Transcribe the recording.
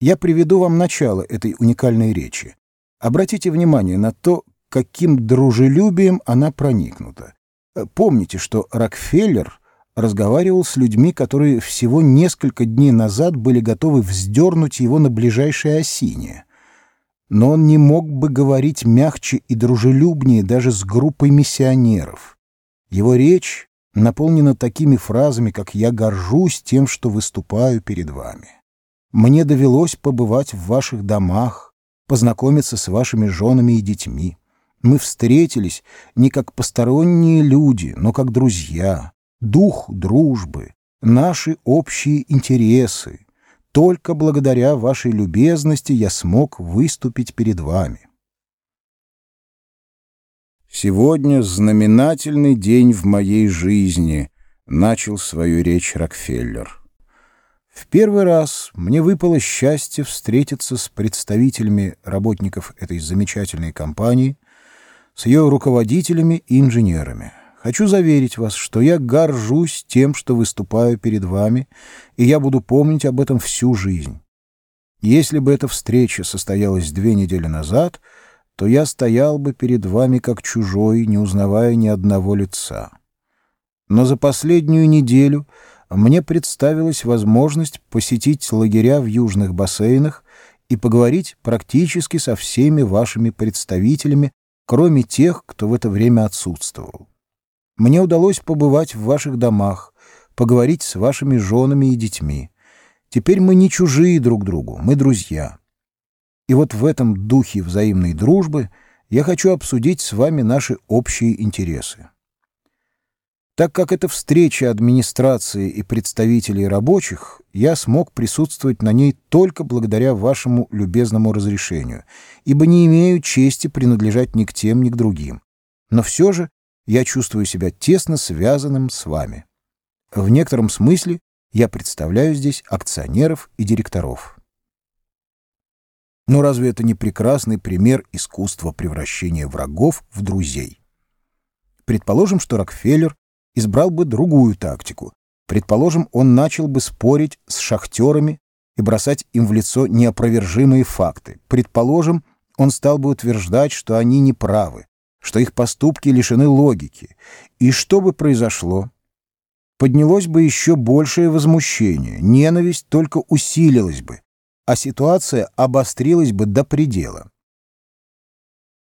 Я приведу вам начало этой уникальной речи. Обратите внимание на то, каким дружелюбием она проникнута. Помните, что Рокфеллер разговаривал с людьми, которые всего несколько дней назад были готовы вздернуть его на ближайшее осине. Но он не мог бы говорить мягче и дружелюбнее даже с группой миссионеров. Его речь наполнена такими фразами, как «я горжусь тем, что выступаю перед вами». «Мне довелось побывать в ваших домах, познакомиться с вашими женами и детьми. Мы встретились не как посторонние люди, но как друзья, дух дружбы, наши общие интересы. Только благодаря вашей любезности я смог выступить перед вами. Сегодня знаменательный день в моей жизни, начал свою речь Рокфеллер. В первый раз мне выпало счастье встретиться с представителями работников этой замечательной компании, с ее руководителями и инженерами. Хочу заверить вас, что я горжусь тем, что выступаю перед вами, и я буду помнить об этом всю жизнь. Если бы эта встреча состоялась две недели назад — то я стоял бы перед вами как чужой, не узнавая ни одного лица. Но за последнюю неделю мне представилась возможность посетить лагеря в южных бассейнах и поговорить практически со всеми вашими представителями, кроме тех, кто в это время отсутствовал. Мне удалось побывать в ваших домах, поговорить с вашими женами и детьми. Теперь мы не чужие друг другу, мы друзья. И вот в этом духе взаимной дружбы я хочу обсудить с вами наши общие интересы. Так как это встреча администрации и представителей рабочих, я смог присутствовать на ней только благодаря вашему любезному разрешению, ибо не имею чести принадлежать ни к тем, ни к другим. Но все же я чувствую себя тесно связанным с вами. В некотором смысле я представляю здесь акционеров и директоров. Но разве это не прекрасный пример искусства превращения врагов в друзей? Предположим, что Рокфеллер избрал бы другую тактику. Предположим, он начал бы спорить с шахтерами и бросать им в лицо неопровержимые факты. Предположим, он стал бы утверждать, что они не правы, что их поступки лишены логики. И что бы произошло? Поднялось бы еще большее возмущение, ненависть только усилилась бы, а ситуация обострилась бы до предела.